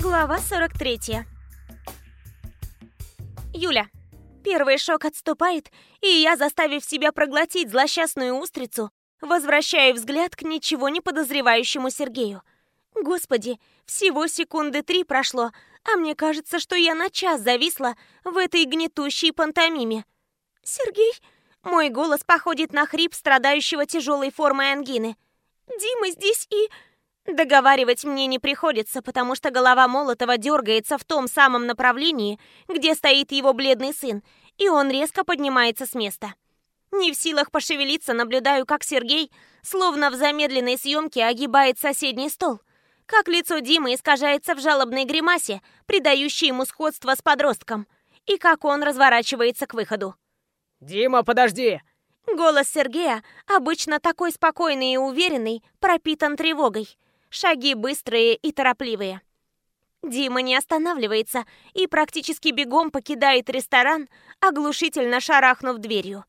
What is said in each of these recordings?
Глава 43. Юля. Первый шок отступает, и я, заставив себя проглотить злосчастную устрицу, возвращаю взгляд к ничего не подозревающему Сергею. Господи, всего секунды три прошло, а мне кажется, что я на час зависла в этой гнетущей пантомиме. «Сергей?» Мой голос походит на хрип страдающего тяжелой формой ангины. «Дима здесь и...» Договаривать мне не приходится, потому что голова Молотова дергается в том самом направлении, где стоит его бледный сын, и он резко поднимается с места. Не в силах пошевелиться, наблюдаю, как Сергей, словно в замедленной съемке, огибает соседний стол. Как лицо Димы искажается в жалобной гримасе, придающей ему сходство с подростком. И как он разворачивается к выходу. «Дима, подожди!» Голос Сергея, обычно такой спокойный и уверенный, пропитан тревогой. Шаги быстрые и торопливые. Дима не останавливается и практически бегом покидает ресторан, оглушительно шарахнув дверью.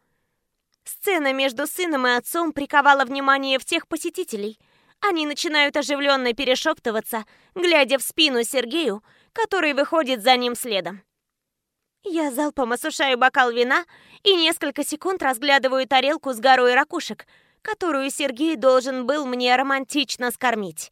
Сцена между сыном и отцом приковала внимание всех посетителей. Они начинают оживленно перешептываться, глядя в спину Сергею, который выходит за ним следом. Я залпом осушаю бокал вина и несколько секунд разглядываю тарелку с горой ракушек – которую Сергей должен был мне романтично скормить.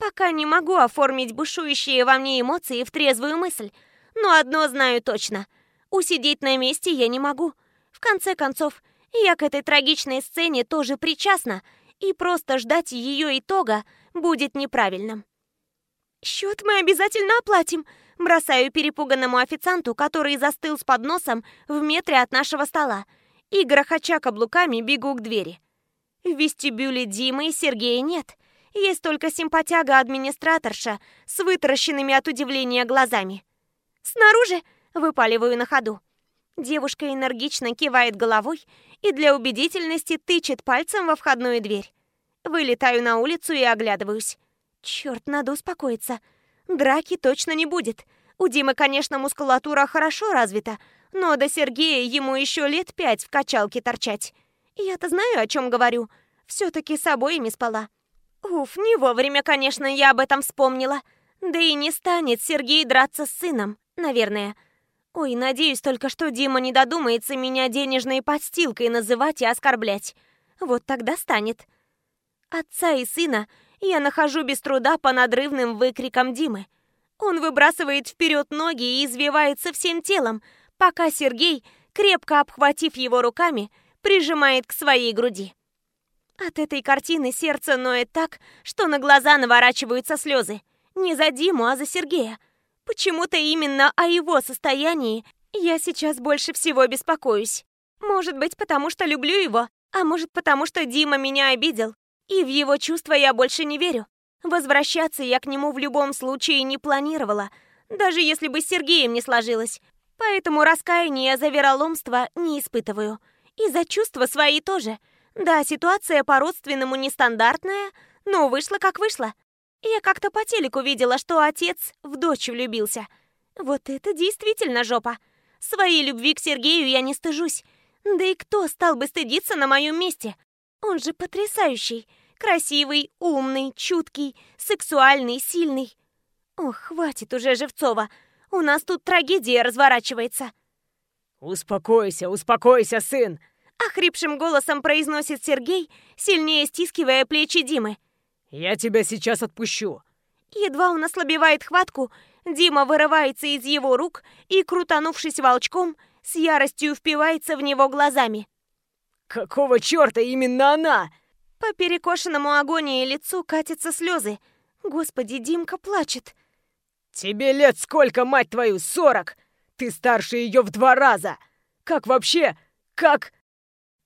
Пока не могу оформить бушующие во мне эмоции в трезвую мысль, но одно знаю точно. Усидеть на месте я не могу. В конце концов, я к этой трагичной сцене тоже причастна, и просто ждать ее итога будет неправильным. «Счет мы обязательно оплатим», бросаю перепуганному официанту, который застыл с подносом в метре от нашего стола, и, грохоча каблуками, бегу к двери. В вестибюле Димы и Сергея нет. Есть только симпатяга-администраторша с вытаращенными от удивления глазами. «Снаружи!» — выпаливаю на ходу. Девушка энергично кивает головой и для убедительности тычет пальцем во входную дверь. Вылетаю на улицу и оглядываюсь. Черт, надо успокоиться. Драки точно не будет. У Димы, конечно, мускулатура хорошо развита, но до Сергея ему еще лет пять в качалке торчать. Я-то знаю, о чем говорю. Все-таки с обоими спала. Уф, не вовремя, конечно, я об этом вспомнила. Да и не станет Сергей драться с сыном, наверное. Ой, надеюсь только, что Дима не додумается меня денежной подстилкой называть и оскорблять. Вот тогда станет. Отца и сына я нахожу без труда по надрывным выкрикам Димы. Он выбрасывает вперед ноги и извивается всем телом, пока Сергей, крепко обхватив его руками, прижимает к своей груди. От этой картины сердце ноет так, что на глаза наворачиваются слезы. Не за Диму, а за Сергея. Почему-то именно о его состоянии я сейчас больше всего беспокоюсь. Может быть, потому что люблю его, а может, потому что Дима меня обидел, и в его чувства я больше не верю. Возвращаться я к нему в любом случае не планировала, даже если бы с Сергеем не сложилось. Поэтому раскаяния за вероломство не испытываю. И за чувства свои тоже. Да, ситуация по-родственному нестандартная, но вышла как вышла. Я как-то по телеку видела, что отец в дочь влюбился. Вот это действительно жопа. Своей любви к Сергею я не стыжусь. Да и кто стал бы стыдиться на моем месте? Он же потрясающий. Красивый, умный, чуткий, сексуальный, сильный. Ох, хватит уже Живцова. У нас тут трагедия разворачивается. «Успокойся, успокойся, сын!» Охрипшим голосом произносит Сергей, сильнее стискивая плечи Димы. «Я тебя сейчас отпущу». Едва он ослабевает хватку, Дима вырывается из его рук и, крутанувшись волчком, с яростью впивается в него глазами. «Какого черта именно она?» По перекошенному агонии лицу катятся слезы. Господи, Димка плачет. «Тебе лет сколько, мать твою, сорок? Ты старше ее в два раза! Как вообще? Как...»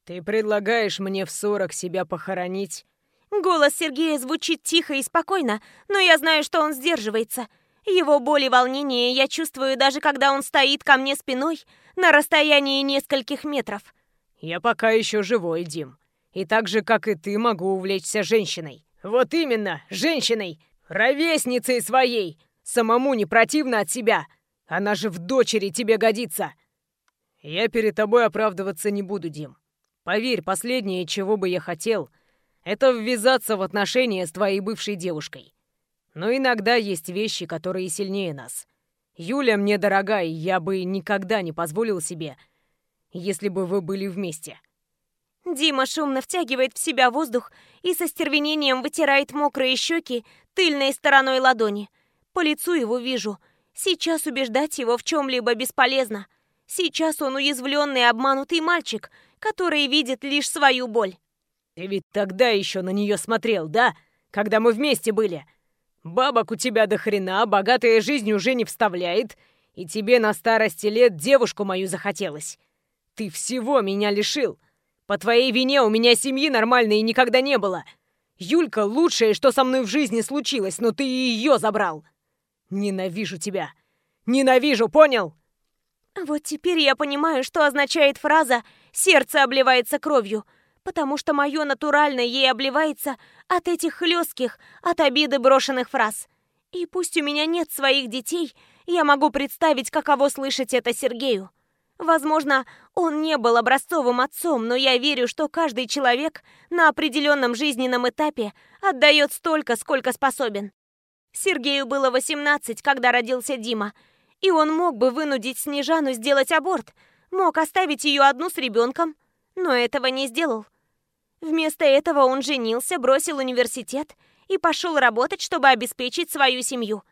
«Ты предлагаешь мне в сорок себя похоронить?» Голос Сергея звучит тихо и спокойно, но я знаю, что он сдерживается. Его боль и волнение я чувствую даже когда он стоит ко мне спиной на расстоянии нескольких метров. «Я пока еще живой, Дим. И так же, как и ты, могу увлечься женщиной. Вот именно, женщиной! Ровесницей своей! Самому не противно от себя!» Она же в дочери тебе годится. Я перед тобой оправдываться не буду, Дим. Поверь, последнее, чего бы я хотел, это ввязаться в отношения с твоей бывшей девушкой. Но иногда есть вещи, которые сильнее нас. Юля мне дорога, и я бы никогда не позволил себе, если бы вы были вместе. Дима шумно втягивает в себя воздух и со стервенением вытирает мокрые щеки тыльной стороной ладони. По лицу его вижу. Сейчас убеждать его в чем-либо бесполезно. Сейчас он уязвленный обманутый мальчик, который видит лишь свою боль. Ты ведь тогда еще на нее смотрел, да? Когда мы вместе были. Бабок у тебя до хрена, богатая жизнь уже не вставляет, и тебе на старости лет девушку мою захотелось. Ты всего меня лишил. По твоей вине у меня семьи нормальной никогда не было. Юлька лучшее, что со мной в жизни случилось, но ты и ее забрал. Ненавижу тебя. Ненавижу, понял? Вот теперь я понимаю, что означает фраза «сердце обливается кровью», потому что мое натурально ей обливается от этих хлестких, от обиды брошенных фраз. И пусть у меня нет своих детей, я могу представить, каково слышать это Сергею. Возможно, он не был образцовым отцом, но я верю, что каждый человек на определенном жизненном этапе отдает столько, сколько способен. Сергею было 18, когда родился Дима, и он мог бы вынудить Снежану сделать аборт, мог оставить ее одну с ребенком, но этого не сделал. Вместо этого он женился, бросил университет и пошел работать, чтобы обеспечить свою семью.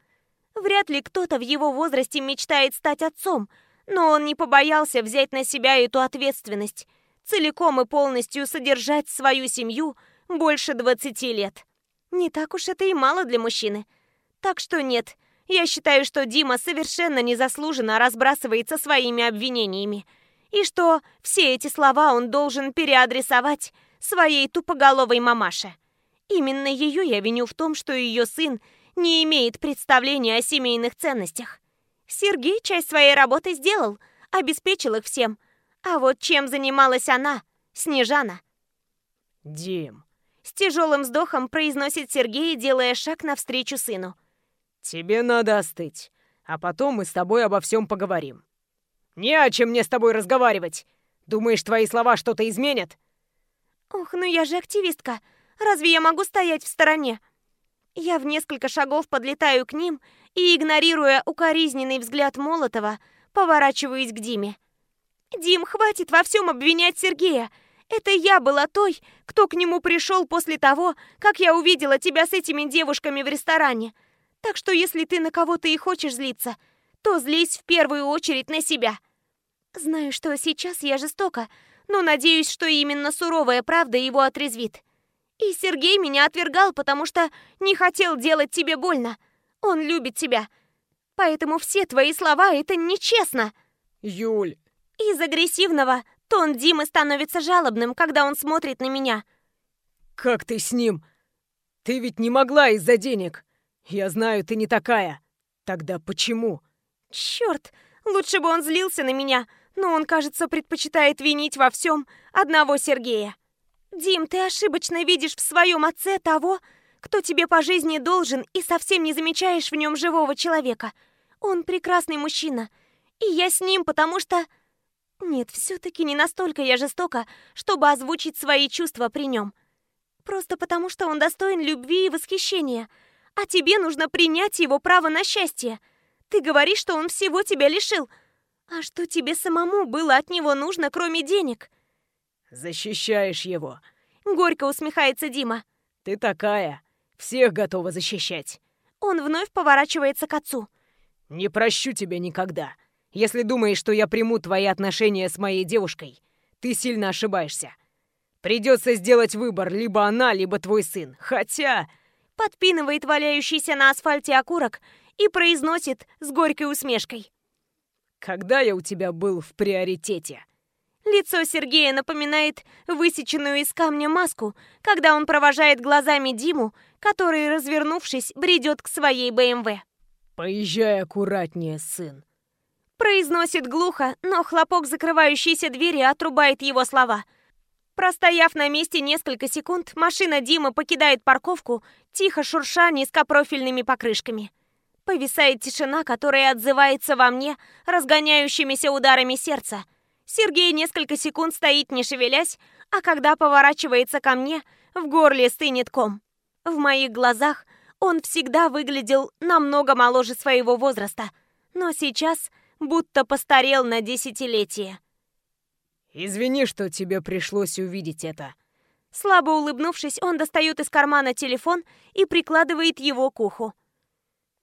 Вряд ли кто-то в его возрасте мечтает стать отцом – но он не побоялся взять на себя эту ответственность, целиком и полностью содержать свою семью больше 20 лет. Не так уж это и мало для мужчины. Так что нет, я считаю, что Дима совершенно незаслуженно разбрасывается своими обвинениями. И что все эти слова он должен переадресовать своей тупоголовой мамаше. Именно ее я виню в том, что ее сын не имеет представления о семейных ценностях. Сергей часть своей работы сделал, обеспечил их всем. А вот чем занималась она, Снежана? «Дим», — с тяжелым вздохом произносит Сергей, делая шаг навстречу сыну. «Тебе надо остыть, а потом мы с тобой обо всем поговорим. Не о чем мне с тобой разговаривать. Думаешь, твои слова что-то изменят?» «Ох, ну я же активистка. Разве я могу стоять в стороне?» Я в несколько шагов подлетаю к ним и, игнорируя укоризненный взгляд Молотова, поворачиваюсь к Диме. «Дим, хватит во всем обвинять Сергея. Это я была той, кто к нему пришел после того, как я увидела тебя с этими девушками в ресторане. Так что если ты на кого-то и хочешь злиться, то злись в первую очередь на себя. Знаю, что сейчас я жестока, но надеюсь, что именно суровая правда его отрезвит. И Сергей меня отвергал, потому что не хотел делать тебе больно. Он любит тебя. Поэтому все твои слова — это нечестно. Юль. Из агрессивного тон Димы становится жалобным, когда он смотрит на меня. Как ты с ним? Ты ведь не могла из-за денег. Я знаю, ты не такая. Тогда почему? Черт, лучше бы он злился на меня, но он, кажется, предпочитает винить во всем одного Сергея. Дим, ты ошибочно видишь в своем отце того, кто тебе по жизни должен, и совсем не замечаешь в нем живого человека. Он прекрасный мужчина, и я с ним, потому что... Нет, все-таки не настолько я жестока, чтобы озвучить свои чувства при нем. Просто потому, что он достоин любви и восхищения, а тебе нужно принять его право на счастье. Ты говоришь, что он всего тебя лишил. А что тебе самому было от него нужно, кроме денег?» «Защищаешь его!» Горько усмехается Дима. «Ты такая! Всех готова защищать!» Он вновь поворачивается к отцу. «Не прощу тебя никогда. Если думаешь, что я приму твои отношения с моей девушкой, ты сильно ошибаешься. Придется сделать выбор, либо она, либо твой сын. Хотя...» Подпинывает валяющийся на асфальте окурок и произносит с горькой усмешкой. «Когда я у тебя был в приоритете?» Лицо Сергея напоминает высеченную из камня маску, когда он провожает глазами Диму, который, развернувшись, бредет к своей БМВ. «Поезжай аккуратнее, сын», Произносит глухо, но хлопок закрывающейся двери отрубает его слова. Простояв на месте несколько секунд, машина Димы покидает парковку, тихо шурша низкопрофильными покрышками. Повисает тишина, которая отзывается во мне разгоняющимися ударами сердца – Сергей несколько секунд стоит, не шевелясь, а когда поворачивается ко мне, в горле стынет ком. В моих глазах Он всегда выглядел намного моложе своего возраста, но сейчас будто постарел на десятилетие. «Извини, что тебе пришлось увидеть это». Слабо улыбнувшись, он достает из кармана телефон и прикладывает его к уху.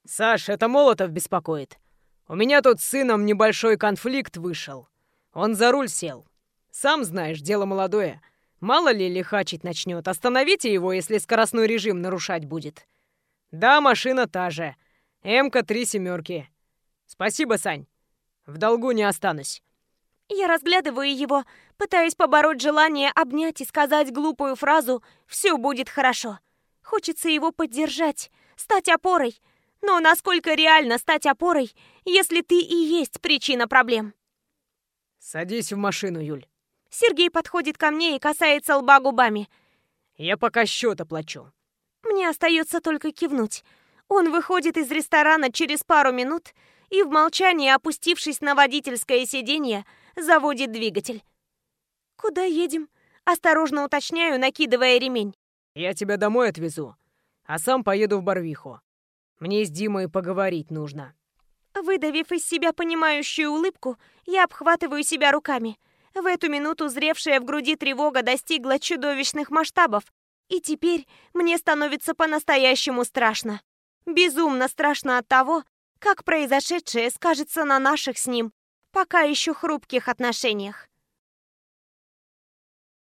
«Саш, это Молотов беспокоит. У меня тут с сыном небольшой конфликт вышел. Он за руль сел. Сам знаешь, дело молодое. Мало ли лихачить начнет. Остановите его, если скоростной режим нарушать будет. Да, машина та же. МК три семерки. Спасибо, Сань. В долгу не останусь. Я разглядываю его, пытаясь побороть желание обнять и сказать глупую фразу «все будет хорошо». Хочется его поддержать, стать опорой. Но насколько реально стать опорой, если ты и есть причина проблем? Садись в машину, Юль. Сергей подходит ко мне и касается лба губами. Я пока счет оплачу. Мне остается только кивнуть. Он выходит из ресторана через пару минут и в молчании, опустившись на водительское сиденье, заводит двигатель. «Куда едем?» Осторожно уточняю, накидывая ремень. «Я тебя домой отвезу, а сам поеду в Барвиху. Мне с Димой поговорить нужно». Выдавив из себя понимающую улыбку, я обхватываю себя руками. В эту минуту зревшая в груди тревога достигла чудовищных масштабов, и теперь мне становится по-настоящему страшно. Безумно страшно от того, как произошедшее скажется на наших с ним пока еще хрупких отношениях.